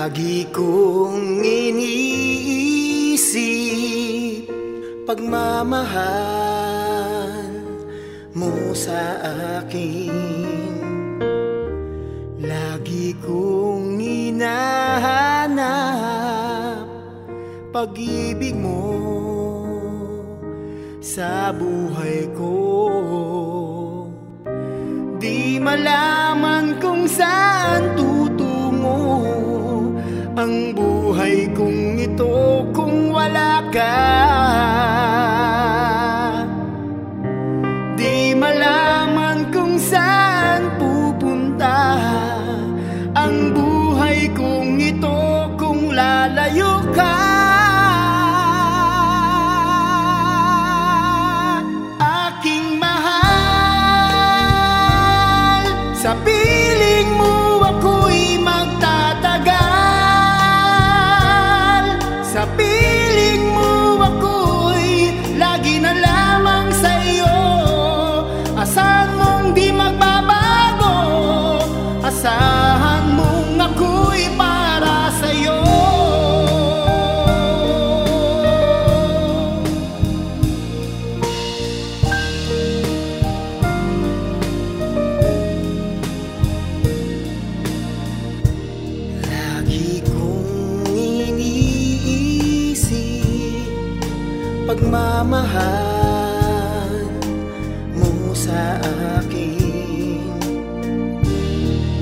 Lagi kong iniisip Pagmamahal mo sa akin. Lagi kong hinahanap Pag-ibig mo sa buhay ko. Di malaman kung saan ang buhay kong ito kung wala ka. Di malaman kung saan pupunta Ang buhay kong ito kung lalayo ka. saber. pagmamahal mo sa akin.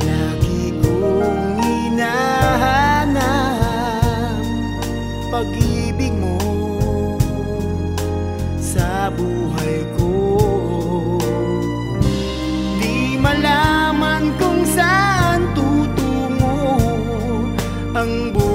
Lagi kong hinahanap pag-ibig mo sa buhay ko. Di malaman kung saan tutungo ang buhay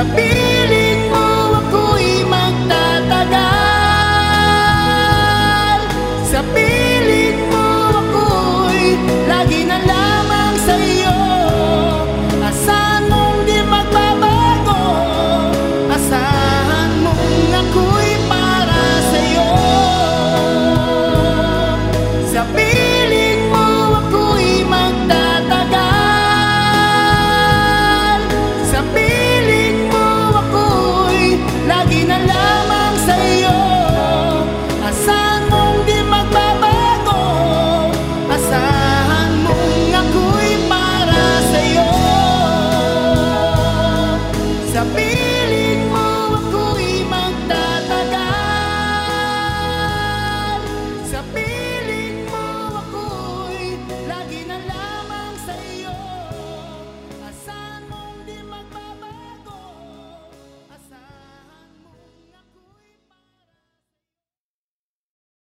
to be